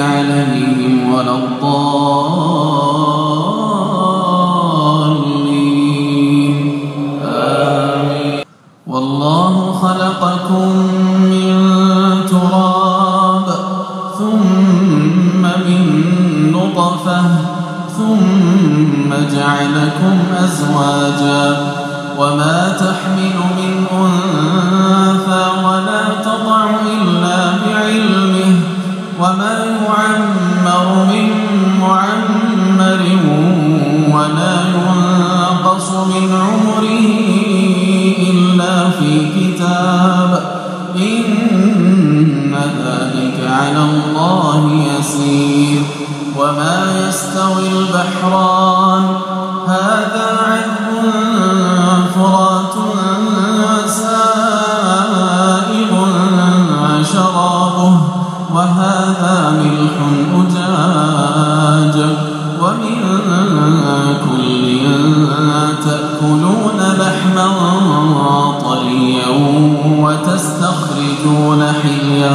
عليهم ولا الضالين. آمين. والله خلقكم من تراب ثم من نطفة ثم جعلكم أزواجا وما تحمل من أنثى على الله يسير وما يستوي البحران. هذا عذب فرات سائغ شرابه وهذا ملح أجاج. ومن كل تأكلون لحما طريا وتستخرجون حلية.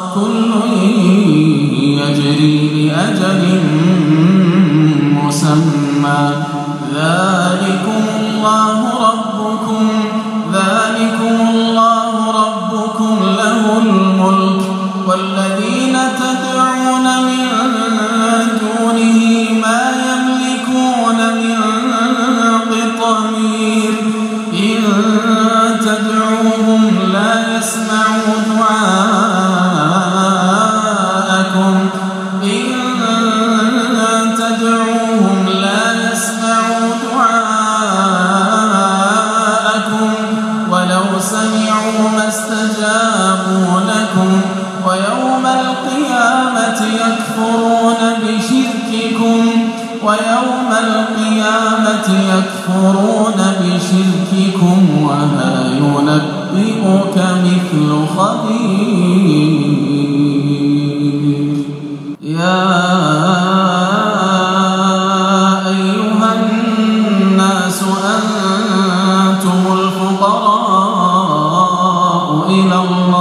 كل يجري لأجل مسمى. ذلكم يكفرون بشرككم وما ينبئك مثل خبير. يا أيها الناس أنتم الفقراء إلى الله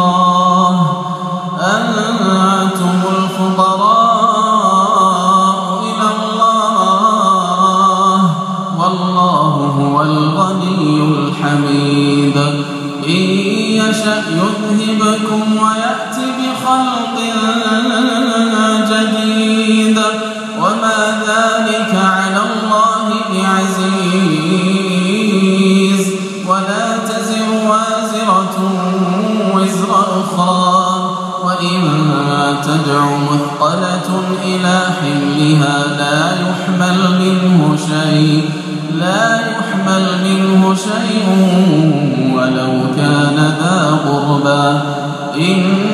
تدع مثقلة إلى حملها لا يحمل منه شيء. لا يحمل منه شيء ولو كان ذا قربى. إنما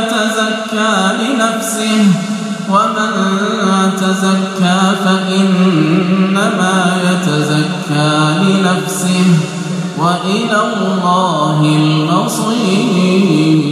يتزكى لنفسه. ومن تزكى فإنما يتزكى لنفسه. وإلى الله المصير.